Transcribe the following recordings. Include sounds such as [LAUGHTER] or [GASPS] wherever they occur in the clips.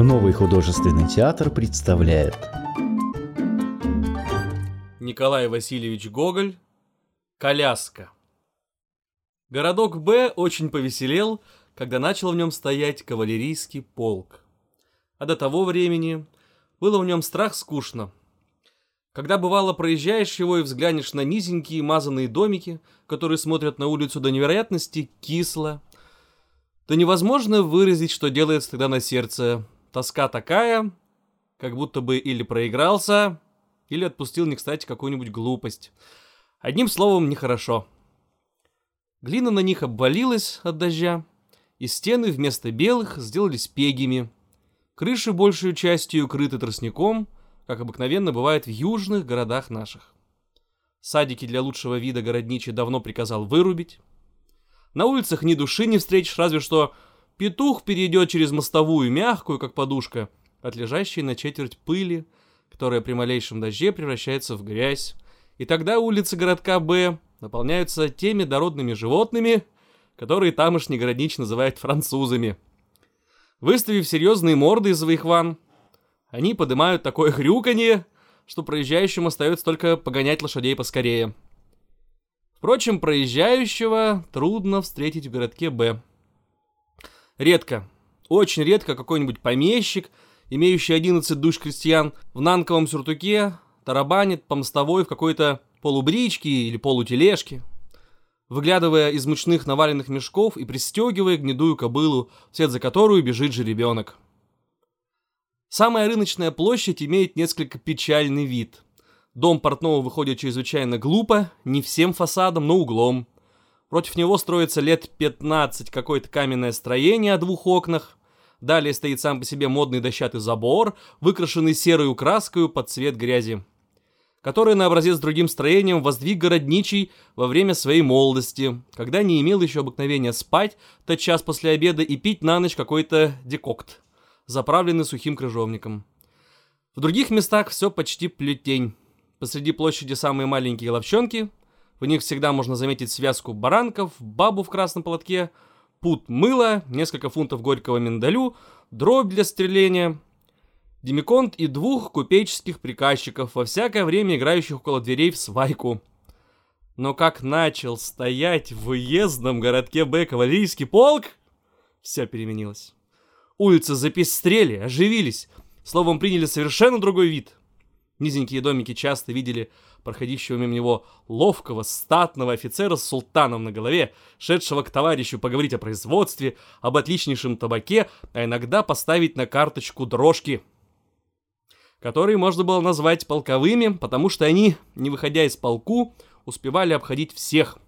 Новый художественный театр представляет Николай Васильевич Гоголь «Коляска». Городок Б очень повеселел, когда начал в нем стоять кавалерийский полк. А до того времени было в нем страх скучно. Когда бывало проезжаешь его и взглянешь на низенькие мазанные домики, которые смотрят на улицу до невероятности кисло, то невозможно выразить, что делается тогда на сердце. Тоска такая, как будто бы или проигрался, или отпустил не кстати какую-нибудь глупость. Одним словом, нехорошо. Глина на них обвалилась от дождя, и стены вместо белых сделались пегими. Крыши большую частью укрыты тростником, как обыкновенно бывает в южных городах наших. Садики для лучшего вида городничий давно приказал вырубить. На улицах ни души не встретишь, разве что петух перейдет через мостовую, мягкую, как подушка, от лежащей на четверть пыли, которая при малейшем дожде превращается в грязь. И тогда улицы городка Б наполняются теми дородными животными, которые тамошний городнич называет французами. Выставив серьезные морды из своих ван, они поднимают такое хрюканье, что проезжающим остается только погонять лошадей поскорее. Впрочем, проезжающего трудно встретить в городке Б. Редко, очень редко какой-нибудь помещик, имеющий 11 душ крестьян, в нанковом сюртуке тарабанит по мостовой в какой-то полубричке или полутележке, выглядывая из мучных наваленных мешков и пристегивая гнедую кобылу, вслед за которую бежит же ребенок. Самая рыночная площадь имеет несколько печальный вид – Дом портного выходит чрезвычайно глупо, не всем фасадом, но углом. Против него строится лет 15 какое-то каменное строение о двух окнах. Далее стоит сам по себе модный дощатый забор, выкрашенный серой краской под цвет грязи, который на образец другим строением воздвиг городничий во время своей молодости, когда не имел еще обыкновения спать тот час после обеда и пить на ночь какой-то декокт, заправленный сухим крыжовником. В других местах все почти плетень. Посреди площади самые маленькие ловчонки. В них всегда можно заметить связку баранков, бабу в красном полотке, пут мыла, несколько фунтов горького миндалю, дробь для стреления, демиконт и двух купеческих приказчиков, во всякое время играющих около дверей в свайку. Но как начал стоять в уездном городке Б кавалерийский полк, все переменилось. Улицы запестрели, оживились, словом, приняли совершенно другой вид. Низенькие домики часто видели проходящего мимо него ловкого, статного офицера с султаном на голове, шедшего к товарищу поговорить о производстве, об отличнейшем табаке, а иногда поставить на карточку дрожки, которые можно было назвать полковыми, потому что они, не выходя из полку, успевали обходить всех.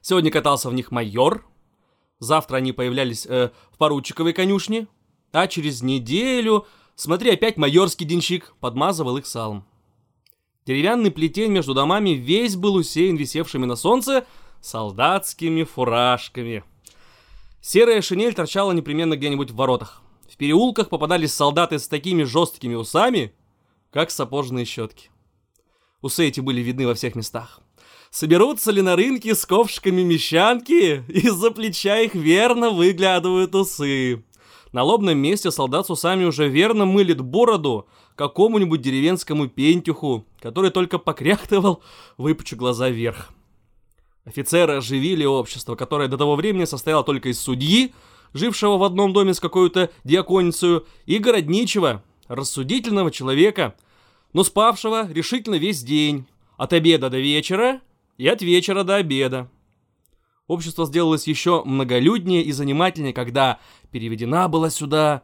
Сегодня катался в них майор, завтра они появлялись э, в поручиковой конюшне, а через неделю Смотри, опять майорский денщик подмазывал их салом. Деревянный плетень между домами весь был усеян висевшими на солнце солдатскими фуражками. Серая шинель торчала непременно где-нибудь в воротах. В переулках попадались солдаты с такими жесткими усами, как сапожные щетки. Усы эти были видны во всех местах. Соберутся ли на рынке с ковшиками мещанки? Из-за плеча их верно выглядывают усы. На лобном месте солдат с усами уже верно мылит бороду какому-нибудь деревенскому пентюху, который только покряхтывал, выпучу глаза вверх. Офицеры оживили общество, которое до того времени состояло только из судьи, жившего в одном доме с какой-то диаконицей, и городничего, рассудительного человека, но спавшего решительно весь день, от обеда до вечера и от вечера до обеда. Общество сделалось еще многолюднее и занимательнее, когда переведена была сюда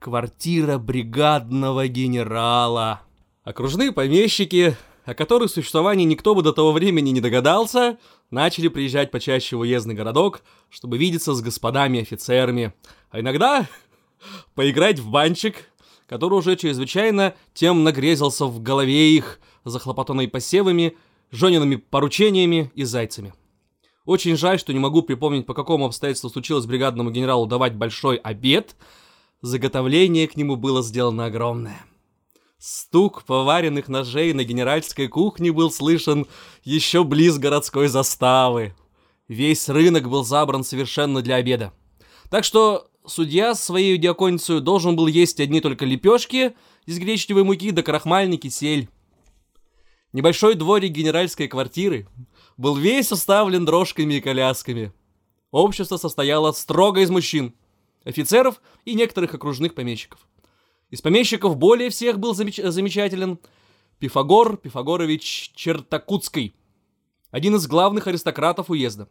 квартира бригадного генерала. Окружные помещики, о которых существовании никто бы до того времени не догадался, начали приезжать почаще в уездный городок, чтобы видеться с господами офицерами, а иногда [LAUGHS] поиграть в банчик, который уже чрезвычайно тем нагрезился в голове их, захлопотанной посевами, жёниными поручениями и зайцами. Очень жаль, что не могу припомнить, по какому обстоятельству случилось бригадному генералу давать большой обед. Заготовление к нему было сделано огромное. Стук поваренных ножей на генеральской кухне был слышен еще близ городской заставы. Весь рынок был забран совершенно для обеда. Так что судья своей диаконицей должен был есть одни только лепешки из гречневой муки да крахмальный кисель. Небольшой дворик генеральской квартиры был весь уставлен дрожками и колясками. Общество состояло строго из мужчин, офицеров и некоторых окружных помещиков. Из помещиков более всех был замеч- замечателен Пифагор Пифагорович Чертакутский, один из главных аристократов уезда.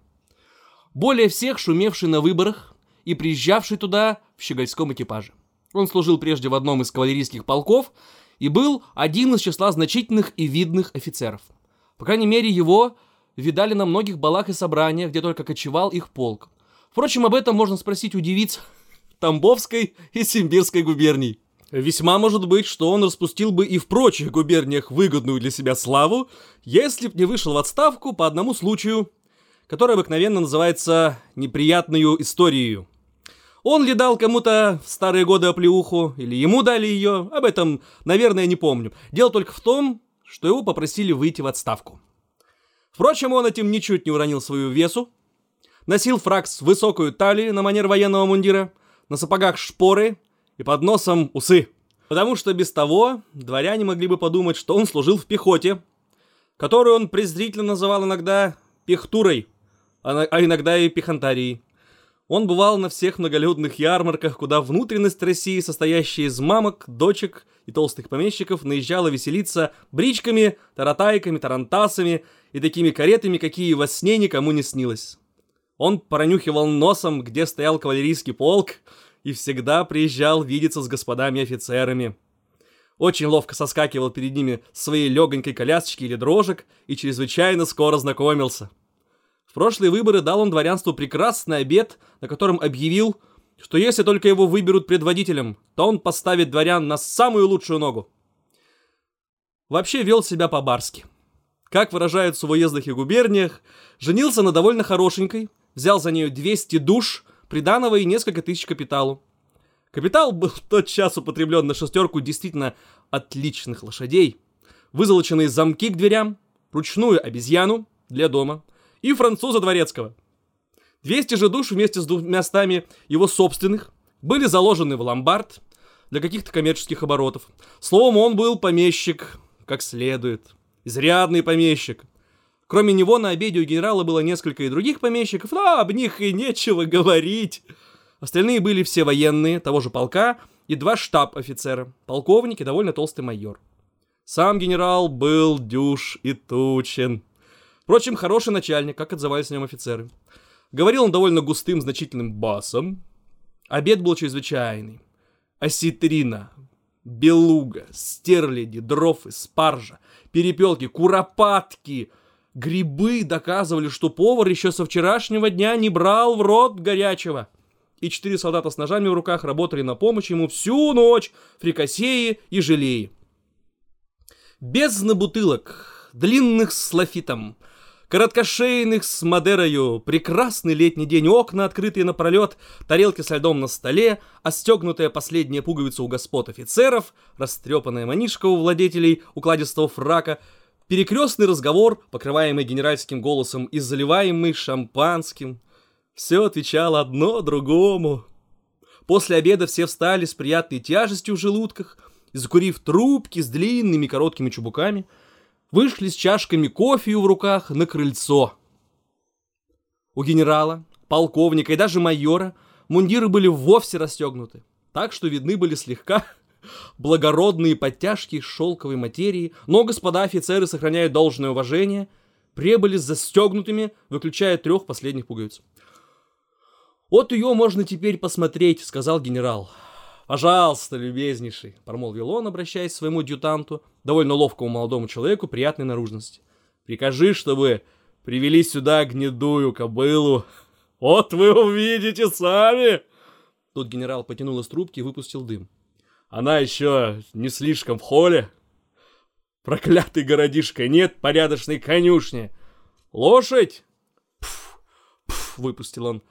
Более всех шумевший на выборах и приезжавший туда в щегольском экипаже. Он служил прежде в одном из кавалерийских полков и был один из числа значительных и видных офицеров. По крайней мере, его видали на многих балах и собраниях, где только кочевал их полк. Впрочем, об этом можно спросить у девиц Тамбовской и Симбирской губерний. Весьма может быть, что он распустил бы и в прочих губерниях выгодную для себя славу, если б не вышел в отставку по одному случаю, который обыкновенно называется «неприятную историю». Он ли дал кому-то в старые годы оплеуху, или ему дали ее, об этом, наверное, не помню. Дело только в том, что его попросили выйти в отставку. Впрочем, он этим ничуть не уронил свою весу, носил фраг с высокую талией на манер военного мундира, на сапогах шпоры и под носом усы. Потому что без того дворяне могли бы подумать, что он служил в пехоте, которую он презрительно называл иногда пехтурой, а, а иногда и пехантарией. Он бывал на всех многолюдных ярмарках, куда внутренность России, состоящая из мамок, дочек и толстых помещиков, наезжала веселиться бричками, таратайками, тарантасами и такими каретами, какие во сне никому не снилось. Он пронюхивал носом, где стоял кавалерийский полк, и всегда приезжал видеться с господами офицерами. Очень ловко соскакивал перед ними своей легонькой колясочки или дрожек и чрезвычайно скоро знакомился. В прошлые выборы дал он дворянству прекрасный обед, на котором объявил, что если только его выберут предводителем, то он поставит дворян на самую лучшую ногу. Вообще вел себя по-барски. Как выражаются в уездах и губерниях, женился на довольно хорошенькой, взял за нее 200 душ, приданого и несколько тысяч капиталу. Капитал был в тот час употреблен на шестерку действительно отличных лошадей, вызолоченные замки к дверям, ручную обезьяну для дома и француза дворецкого. 200 же душ вместе с двумя стами его собственных были заложены в ломбард для каких-то коммерческих оборотов. Словом, он был помещик, как следует. Изрядный помещик. Кроме него на обеде у генерала было несколько и других помещиков, но об них и нечего [LAUGHS] говорить. Остальные были все военные того же полка и два штаб-офицера, полковник и довольно толстый майор. Сам генерал был дюж и тучен. Впрочем, хороший начальник, как отзывались о нем офицеры. Говорил он довольно густым, значительным басом. Обед был чрезвычайный. Осетрина, белуга, стерляди, дрофы, спаржа, перепелки, куропатки — Грибы доказывали, что повар еще со вчерашнего дня не брал в рот горячего. И четыре солдата с ножами в руках работали на помощь ему всю ночь, фрикасеи и желеи. Бездна бутылок, длинных с лафитом, короткошейных с Мадерою, прекрасный летний день, окна открытые напролет, тарелки со льдом на столе, остегнутая последняя пуговица у господ офицеров, растрепанная манишка у владетелей укладистого фрака — перекрестный разговор, покрываемый генеральским голосом и заливаемый шампанским. Все отвечало одно другому. После обеда все встали с приятной тяжестью в желудках закурив трубки с длинными короткими чубуками, вышли с чашками кофе в руках на крыльцо. У генерала, полковника и даже майора мундиры были вовсе расстегнуты, так что видны были слегка [LAUGHS] благородные подтяжки шелковой материи, но господа офицеры, сохраняя должное уважение, прибыли с застегнутыми, выключая трех последних пуговиц. «Вот ее можно теперь посмотреть», — сказал генерал. «Пожалуйста, любезнейший», — промолвил он, обращаясь к своему адъютанту, довольно ловкому молодому человеку приятной наружности. «Прикажи, чтобы привели сюда гнедую кобылу. Вот вы увидите сами!» Тут генерал потянул из трубки и выпустил дым. Она еще не слишком в холле. Проклятый городишко, нет порядочной конюшни. Лошадь? Пф, пф, выпустил он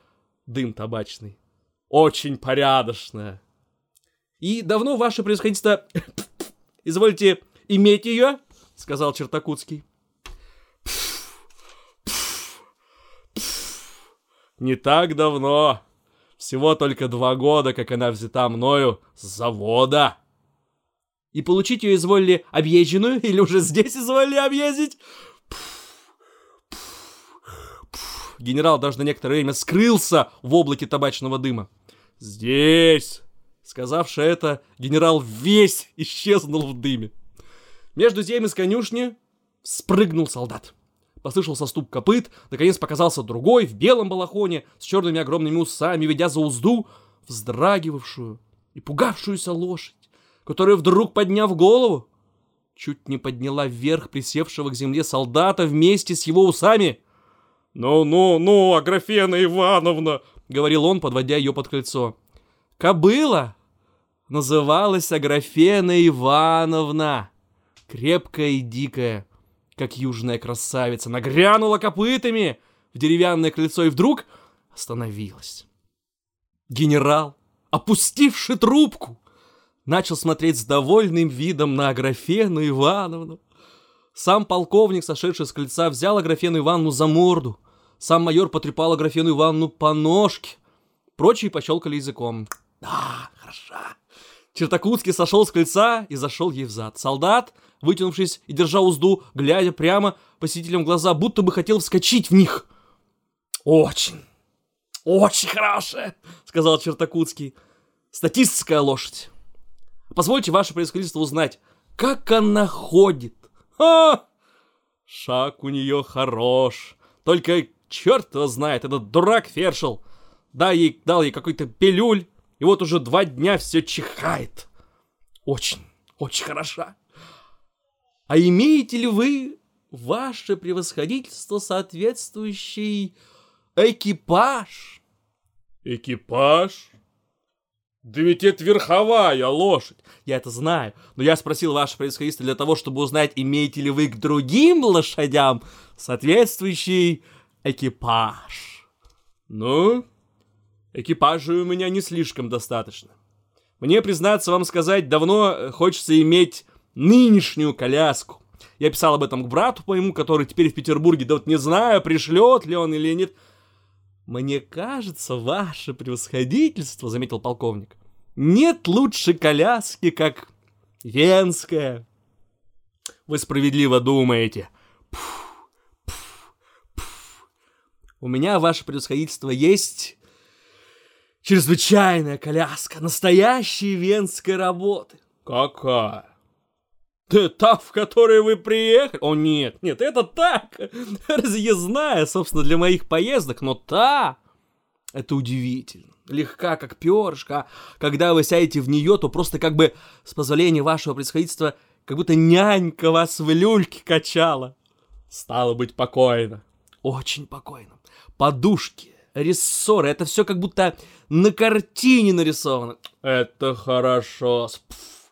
дым табачный. Очень порядочная. И давно ваше происходительство... Извольте иметь ее, сказал Чертакутский. Не так давно. Всего только два года, как она взята мною с завода. И получить ее изволили объезженную или уже здесь изволили объездить? Генерал даже на некоторое время скрылся в облаке табачного дыма. «Здесь!» Сказавши это, генерал весь исчезнул в дыме. Между тем из конюшни спрыгнул солдат. Послышался стук копыт, наконец показался другой, в белом балахоне, с черными огромными усами, ведя за узду вздрагивавшую и пугавшуюся лошадь, которая вдруг, подняв голову, чуть не подняла вверх присевшего к земле солдата вместе с его усами. «Ну-ну-ну, Аграфена Ивановна!» — говорил он, подводя ее под кольцо. «Кобыла!» Называлась Аграфена Ивановна, крепкая и дикая, как южная красавица, нагрянула копытами в деревянное крыльцо и вдруг остановилась. Генерал, опустивший трубку, начал смотреть с довольным видом на Аграфену Ивановну. Сам полковник, сошедший с крыльца, взял Аграфену Ивановну за морду. Сам майор потрепал Аграфену Ивановну по ножке. Прочие пощелкали языком. «Да, хороша, Чертакутский сошел с крыльца и зашел ей в зад. Солдат, вытянувшись и держа узду, глядя прямо посетителям в глаза, будто бы хотел вскочить в них. «Очень, очень хорошая», — сказал Чертакутский. «Статистическая лошадь. Позвольте, ваше происходительство, узнать, как она ходит. А! Шаг у нее хорош. Только черт его знает, этот дурак Фершел. Да, ей, дал ей какой-то пилюль, и вот уже два дня все чихает. Очень, очень хороша. А имеете ли вы, ваше превосходительство, соответствующий экипаж? Экипаж? Да ведь это верховая лошадь. Я это знаю, но я спросил ваше превосходительство для того, чтобы узнать, имеете ли вы к другим лошадям соответствующий экипаж. Ну, Экипажа у меня не слишком достаточно. Мне, признаться вам сказать, давно э, хочется иметь нынешнюю коляску. Я писал об этом к брату моему, который теперь в Петербурге, да вот не знаю, пришлет ли он или нет. Мне кажется, ваше превосходительство, заметил полковник, нет лучше коляски, как венская. Вы справедливо думаете. Пф, пф, пф. У меня, ваше превосходительство, есть Чрезвычайная коляска, настоящей венской работы. Какая? Да та, в которой вы приехали? О, нет, нет, это так, [LAUGHS] разъездная, собственно, для моих поездок, но та, это удивительно. Легка, как перышко, а когда вы сядете в нее, то просто как бы, с позволения вашего происходительства, как будто нянька вас в люльке качала. Стало быть, покойно. Очень покойно. Подушки, рессоры, это все как будто на картине нарисовано. Это хорошо. Пф.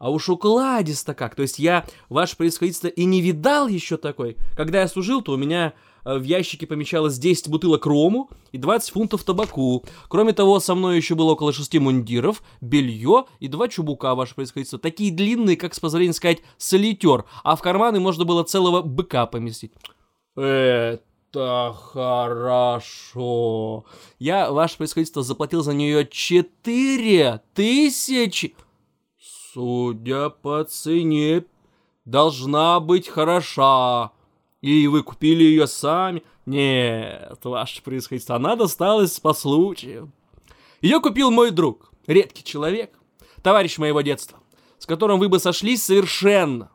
А уж укладисто как. То есть я, ваше происходительство, и не видал еще такой. Когда я служил, то у меня э, в ящике помещалось 10 бутылок рому и 20 фунтов табаку. Кроме того, со мной еще было около 6 мундиров, белье и два чубука, ваше происходительство. Такие длинные, как, с позволения сказать, солитер. А в карманы можно было целого быка поместить. Это это хорошо. Я, ваше происходительство, заплатил за нее четыре тысячи. Судя по цене, должна быть хороша. И вы купили ее сами? Нет, ваше происходительство, она досталась по случаю. Ее купил мой друг, редкий человек, товарищ моего детства, с которым вы бы сошлись совершенно.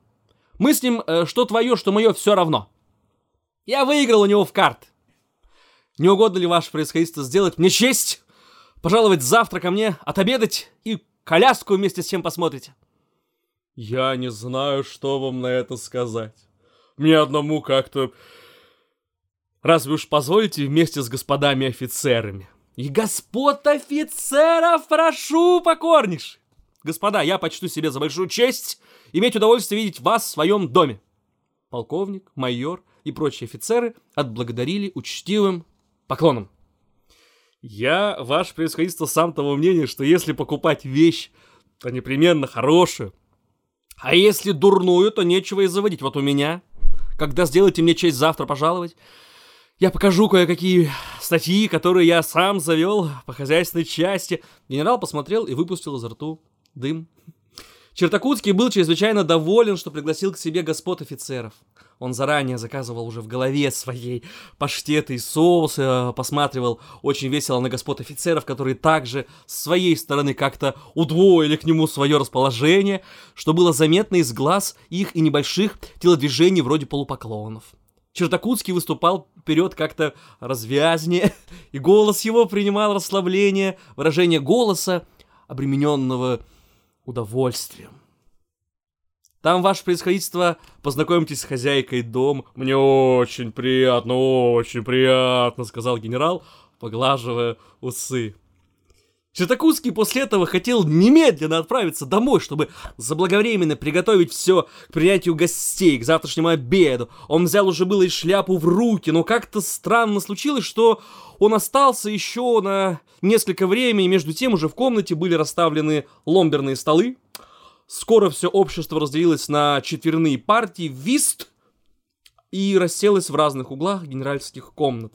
Мы с ним, э, что твое, что мое, все равно. Я выиграл у него в карт. Не угодно ли ваше происходительство сделать мне честь? Пожаловать завтра ко мне, отобедать и коляску вместе с чем посмотрите. Я не знаю, что вам на это сказать. Мне одному как-то... Разве уж позволите вместе с господами офицерами? И господ офицеров прошу покорнейше. Господа, я почту себе за большую честь иметь удовольствие видеть вас в своем доме. Полковник, майор и прочие офицеры отблагодарили учтивым поклоном. Я, ваше превосходительство, сам того мнения, что если покупать вещь, то непременно хорошую. А если дурную, то нечего и заводить. Вот у меня, когда сделаете мне честь завтра пожаловать, Я покажу кое-какие статьи, которые я сам завел по хозяйственной части. Генерал посмотрел и выпустил изо рту дым. Чертакутский был чрезвычайно доволен, что пригласил к себе господ офицеров. Он заранее заказывал уже в голове своей паштеты и соусы, э, посматривал очень весело на господ офицеров, которые также с своей стороны как-то удвоили к нему свое расположение, что было заметно из глаз их и небольших телодвижений вроде полупоклонов. Чертакутский выступал вперед как-то развязнее, [LAUGHS] и голос его принимал расслабление, выражение голоса, обремененного удовольствием. Там, ваше происходительство, познакомьтесь с хозяйкой дом. Мне очень приятно, очень приятно, сказал генерал, поглаживая усы. Чертакутский после этого хотел немедленно отправиться домой, чтобы заблаговременно приготовить все к принятию гостей, к завтрашнему обеду. Он взял уже было и шляпу в руки, но как-то странно случилось, что он остался еще на несколько времени. Между тем уже в комнате были расставлены ломберные столы. Скоро все общество разделилось на четверные партии вист и расселось в разных углах генеральских комнат.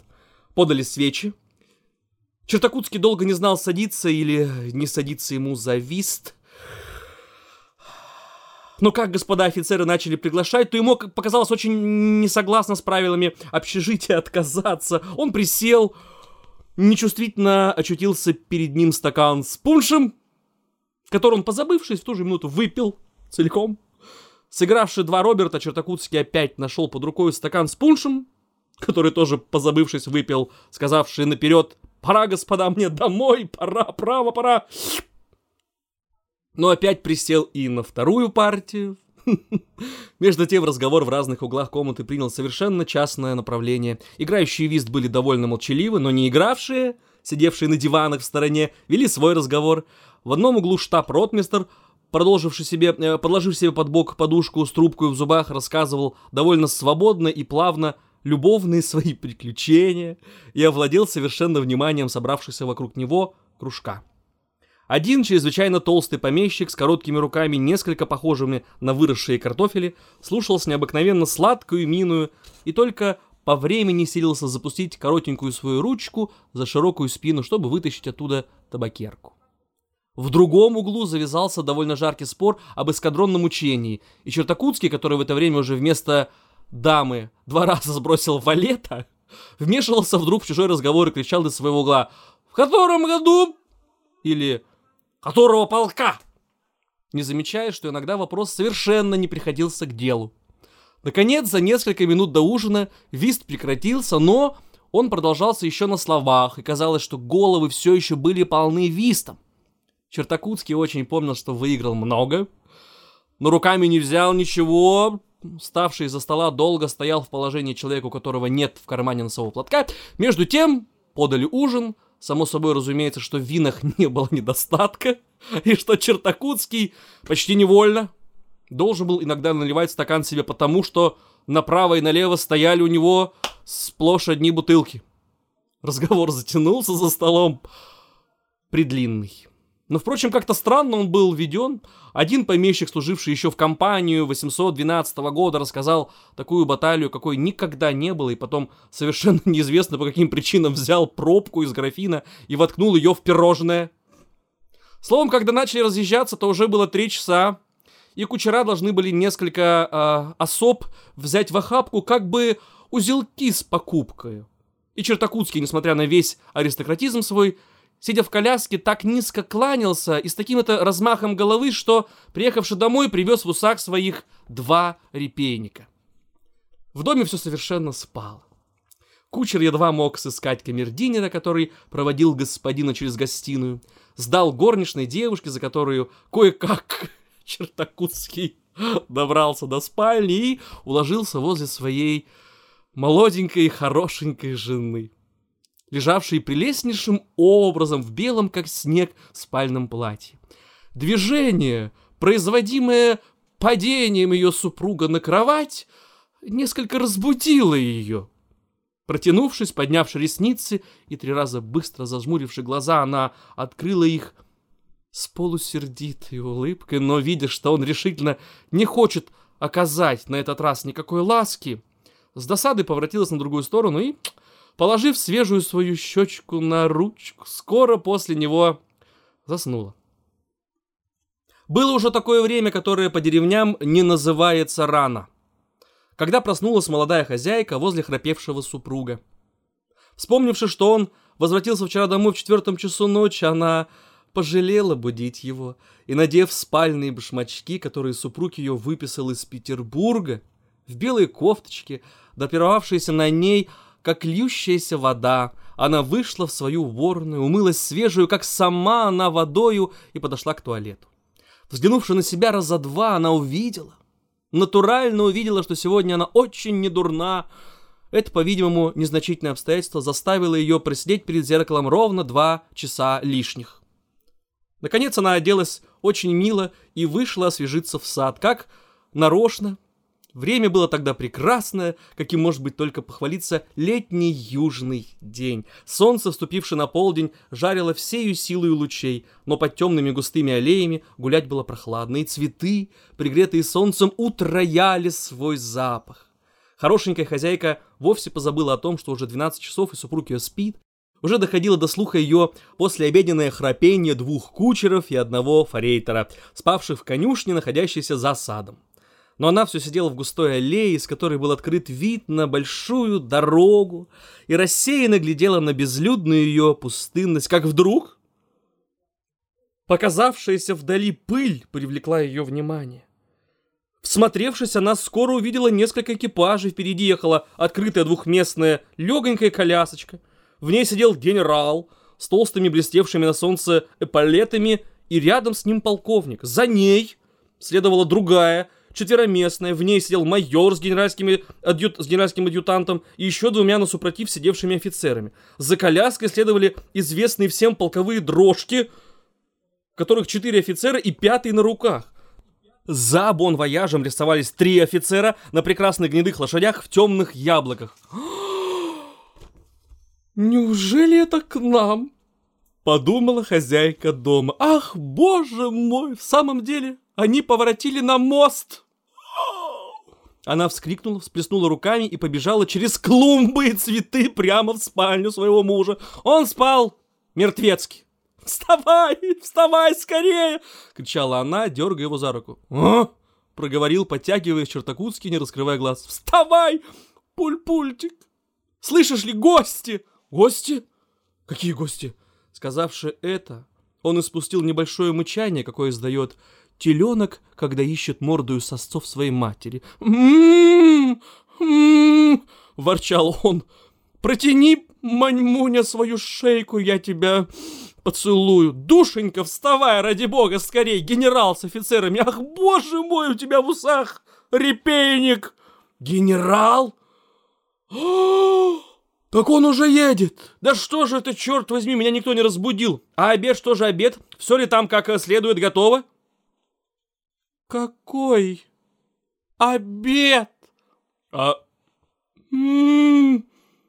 Подали свечи, Чертакутский долго не знал, садиться или не садиться ему за вист. Но как господа офицеры начали приглашать, то ему показалось очень несогласно с правилами общежития отказаться. Он присел, нечувствительно очутился перед ним стакан с пуншем, который он, позабывшись, в ту же минуту выпил целиком. Сыгравший два Роберта, Чертакутский опять нашел под рукой стакан с пуншем, который тоже, позабывшись, выпил, сказавший наперед Пора, господа, мне домой, пора, право, пора. Но опять присел и на вторую партию. [LAUGHS] Между тем разговор в разных углах комнаты принял совершенно частное направление. Играющие вист были довольно молчаливы, но не игравшие, сидевшие на диванах в стороне, вели свой разговор. В одном углу штаб-ротмистер, продолживший себе, э, подложив себе под бок подушку с трубкой в зубах, рассказывал довольно свободно и плавно любовные свои приключения и овладел совершенно вниманием собравшихся вокруг него кружка. Один чрезвычайно толстый помещик с короткими руками, несколько похожими на выросшие картофели, слушал с необыкновенно сладкую миную и только по времени силился запустить коротенькую свою ручку за широкую спину, чтобы вытащить оттуда табакерку. В другом углу завязался довольно жаркий спор об эскадронном учении, и Чертакутский, который в это время уже вместо дамы два [LAUGHS] раза сбросил валета, вмешивался вдруг в чужой разговор и кричал из своего угла «В котором году?» или «Которого полка?» не замечая, что иногда вопрос совершенно не приходился к делу. Наконец, за несколько минут до ужина вист прекратился, но он продолжался еще на словах, и казалось, что головы все еще были полны вистом. Чертакутский очень помнил, что выиграл много, но руками не взял ничего, ставший из-за стола, долго стоял в положении человека, у которого нет в кармане носового платка. Между тем подали ужин. Само собой разумеется, что в винах [LAUGHS] не было недостатка, и что Чертакутский почти невольно должен был иногда наливать стакан себе потому, что направо и налево стояли у него сплошь одни бутылки. Разговор затянулся за столом предлинный. Но, впрочем, как-то странно он был введен. Один помещик, служивший еще в компанию 812 года, рассказал такую баталию, какой никогда не было, и потом совершенно [LAUGHS] неизвестно по каким причинам взял пробку из графина и воткнул ее в пирожное. Словом, когда начали разъезжаться, то уже было три часа, и кучера должны были несколько э, особ взять в охапку как бы узелки с покупкой. И Чертакутский, несмотря на весь аристократизм свой, сидя в коляске, так низко кланялся и с таким-то размахом головы, что, приехавший домой, привез в усах своих два репейника. В доме все совершенно спало. Кучер едва мог сыскать камердинера, который проводил господина через гостиную, сдал горничной девушке, за которую кое-как [LAUGHS] Чертакутский добрался до спальни и уложился возле своей молоденькой и хорошенькой жены лежавшей прелестнейшим образом в белом, как снег, спальном платье. Движение, производимое падением ее супруга на кровать, несколько разбудило ее. Протянувшись, поднявши ресницы и три раза быстро зажмуривши глаза, она открыла их с полусердитой улыбкой, но, видя, что он решительно не хочет оказать на этот раз никакой ласки, с досадой поворотилась на другую сторону и положив свежую свою щечку на ручку, скоро после него заснула. Было уже такое время, которое по деревням не называется рано. Когда проснулась молодая хозяйка возле храпевшего супруга. Вспомнивши, что он возвратился вчера домой в четвертом часу ночи, она пожалела будить его и, надев спальные башмачки, которые супруг ее выписал из Петербурга, в белой кофточке, допировавшейся на ней, как льющаяся вода, она вышла в свою уборную, умылась свежую, как сама она водою, и подошла к туалету. Взглянувши на себя раза два, она увидела, натурально увидела, что сегодня она очень недурна. Это, по-видимому, незначительное обстоятельство заставило ее просидеть перед зеркалом ровно два часа лишних. Наконец она оделась очень мило и вышла освежиться в сад, как нарочно, Время было тогда прекрасное, каким может быть только похвалиться летний южный день. Солнце, вступившее на полдень, жарило всею силой лучей, но под темными густыми аллеями гулять было прохладно, и цветы, пригретые солнцем, утрояли свой запах. Хорошенькая хозяйка вовсе позабыла о том, что уже 12 часов и супруг ее спит. Уже доходило до слуха ее послеобеденное храпение двух кучеров и одного форейтера, спавших в конюшне, находящейся за садом но она все сидела в густой аллее, из которой был открыт вид на большую дорогу, и рассеянно глядела на безлюдную ее пустынность, как вдруг показавшаяся вдали пыль привлекла ее внимание. Всмотревшись, она скоро увидела несколько экипажей, впереди ехала открытая двухместная легонькая колясочка, в ней сидел генерал с толстыми блестевшими на солнце эполетами и рядом с ним полковник. За ней следовала другая, четвероместная, в ней сидел майор с, генеральскими адъют, с генеральским адъютантом и еще двумя на супротив сидевшими офицерами. За коляской следовали известные всем полковые дрожки, которых четыре офицера и пятый на руках. За бон-вояжем рисовались три офицера на прекрасных гнедых лошадях в темных яблоках. [GASPS] «Неужели это к нам?» Подумала хозяйка дома. «Ах, боже мой, в самом деле они поворотили на мост!» Она вскрикнула, всплеснула руками и побежала через клумбы и цветы прямо в спальню своего мужа. Он спал мертвецки. «Вставай! Вставай скорее!» — кричала она, дергая его за руку. «А?» — проговорил, подтягиваясь Чертакутский, не раскрывая глаз. «Вставай! Пуль-пультик! Слышишь ли, гости!» «Гости? Какие гости?» Сказавши это, он испустил небольшое мычание, какое издает теленок, когда ищет мордую сосцов своей матери. «М-м-м! М-м-м!» ворчал он. «Протяни, маньмуня, свою шейку, я тебя поцелую. Душенька, вставай, ради бога, скорей, генерал с офицерами. Ах, боже мой, у тебя в усах репейник!» «Генерал?» [GASPS] «Так он уже едет! Да что же это, черт возьми, меня никто не разбудил! А обед, что же обед? Все ли там как следует готово?» «Какой обед?» «А... М -м,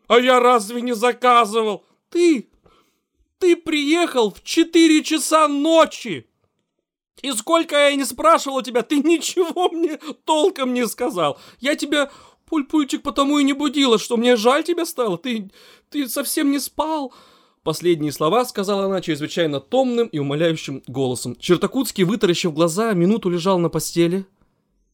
а я разве не заказывал? Ты... ты приехал в четыре часа ночи!» И сколько я не спрашивал у тебя, ты ничего мне толком не сказал. Я тебя, пульпульчик, потому и не будила, что мне жаль тебя стало. Ты, ты совсем не спал. Последние слова сказала она чрезвычайно томным и умоляющим голосом. Чертакутский, вытаращив глаза, минуту лежал на постели,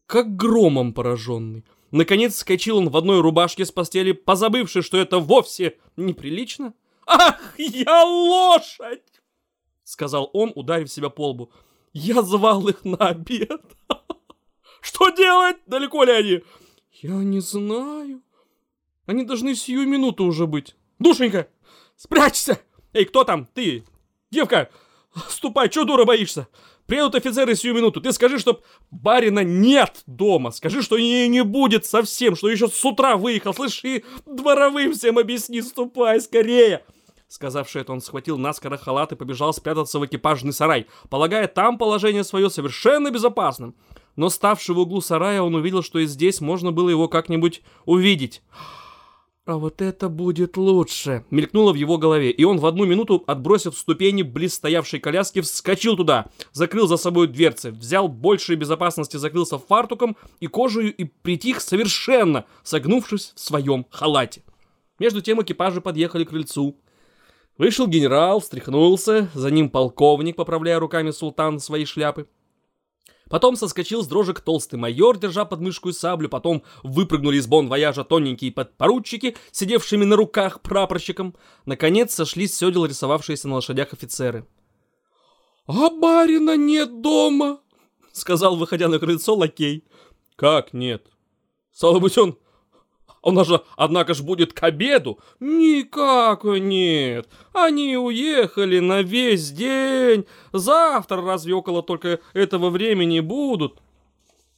как громом пораженный. Наконец скачил он в одной рубашке с постели, позабывши, что это вовсе неприлично. «Ах, я лошадь!» — сказал он, ударив себя по лбу. «Я звал их на обед. Что делать? Далеко ли они?» «Я не знаю. Они должны сию минуту уже быть. Душенька, Спрячься! Эй, кто там? Ты! Девка! Ступай, чё дура боишься? Приедут офицеры сию минуту. Ты скажи, чтоб барина нет дома. Скажи, что ее не будет совсем, что еще с утра выехал. Слышь, и дворовым всем объясни. Ступай скорее. Сказавши это, он схватил наскоро халат и побежал спрятаться в экипажный сарай, полагая там положение свое совершенно безопасным. Но ставший в углу сарая, он увидел, что и здесь можно было его как-нибудь увидеть. «А вот это будет лучше!» Мелькнуло в его голове, и он в одну минуту, отбросив ступени близ стоявшей коляски, вскочил туда, закрыл за собой дверцы, взял большей безопасности, закрылся фартуком и кожей и притих совершенно, согнувшись в своем халате. Между тем экипажи подъехали к крыльцу. Вышел генерал, встряхнулся, за ним полковник, поправляя руками султан свои шляпы. Потом соскочил с дрожек толстый майор, держа под мышку саблю, потом выпрыгнули из бон-вояжа тоненькие подпоручики, сидевшими на руках прапорщиком. Наконец сошлись с седел рисовавшиеся на лошадях офицеры. «А барина нет дома!» — сказал, выходя на крыльцо, лакей. «Как нет? Стало быть, он он же, однако ж, будет к обеду. Никак нет. Они уехали на весь день. Завтра разве около только этого времени будут?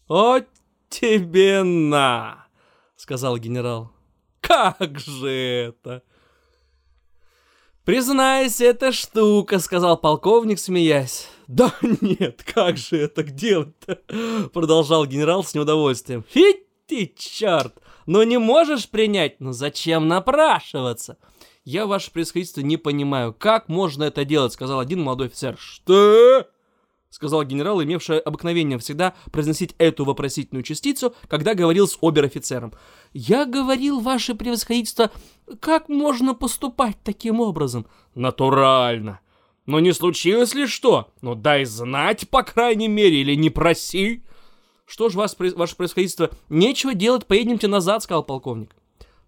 О тебе на, сказал генерал. Как же это? «Признайся, это штука», — сказал полковник, смеясь. «Да нет, как же это делать-то?» — продолжал генерал с неудовольствием. «Фить ты, черт! Ну не можешь принять? Ну зачем напрашиваться? Я, ваше происходительство, не понимаю, как можно это делать, сказал один молодой офицер. Что? Сказал генерал, имевший обыкновение всегда произносить эту вопросительную частицу, когда говорил с обер-офицером. «Я говорил, ваше превосходительство, как можно поступать таким образом?» «Натурально. Но не случилось ли что? Ну дай знать, по крайней мере, или не проси!» Что ж, вас, ваше происходительство, нечего делать, поедемте назад, сказал полковник.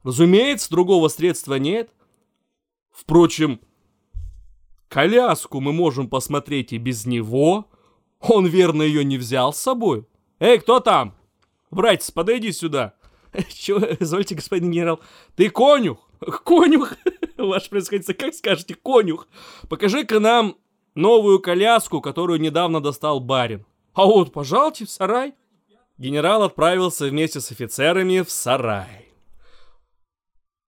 Разумеется, другого средства нет. Впрочем, коляску мы можем посмотреть и без него. Он, верно, ее не взял с собой. Эй, кто там? Братец, подойди сюда. [LAUGHS] Чего, извольте, господин генерал, ты конюх? Конюх? [LAUGHS] Ваше происходительство, как скажете, конюх? Покажи-ка нам новую коляску, которую недавно достал барин. А вот, пожалуйте, в сарай генерал отправился вместе с офицерами в сарай.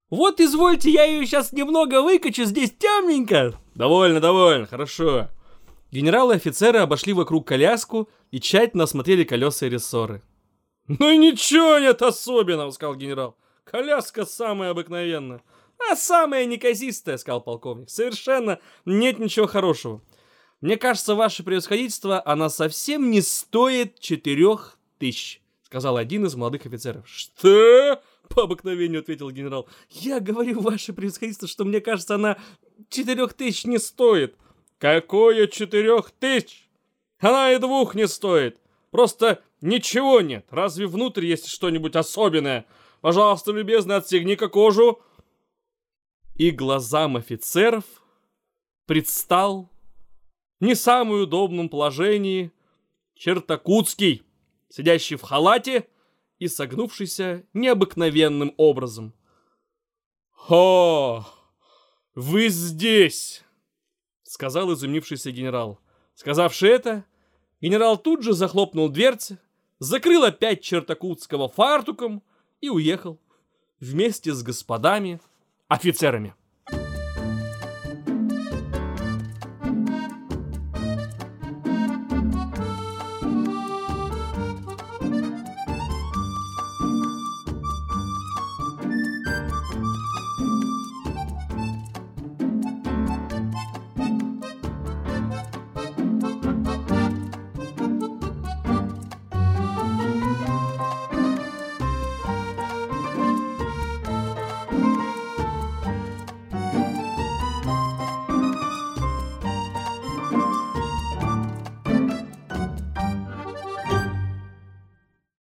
«Вот, извольте, я ее сейчас немного выкачу, здесь темненько!» «Довольно, довольно, хорошо!» Генералы и офицеры обошли вокруг коляску и тщательно осмотрели колеса и рессоры. «Ну и ничего нет особенного», — сказал генерал. «Коляска самая обыкновенная». «А самая неказистая», — сказал полковник. «Совершенно нет ничего хорошего. Мне кажется, ваше превосходительство, она совсем не стоит четырех тысяч», — сказал один из молодых офицеров. «Что?» — по обыкновению ответил генерал. «Я говорю, ваше превосходительство, что мне кажется, она четырех тысяч не стоит». «Какое четырех тысяч? Она и двух не стоит. Просто ничего нет. Разве внутрь есть что-нибудь особенное? Пожалуйста, любезно, отстегни-ка кожу». И глазам офицеров предстал не самый удобном положении Чертакутский сидящий в халате и согнувшийся необыкновенным образом. «О, вы здесь!» — сказал изумившийся генерал. Сказавши это, генерал тут же захлопнул дверцы, закрыл опять Чертакутского фартуком и уехал вместе с господами офицерами.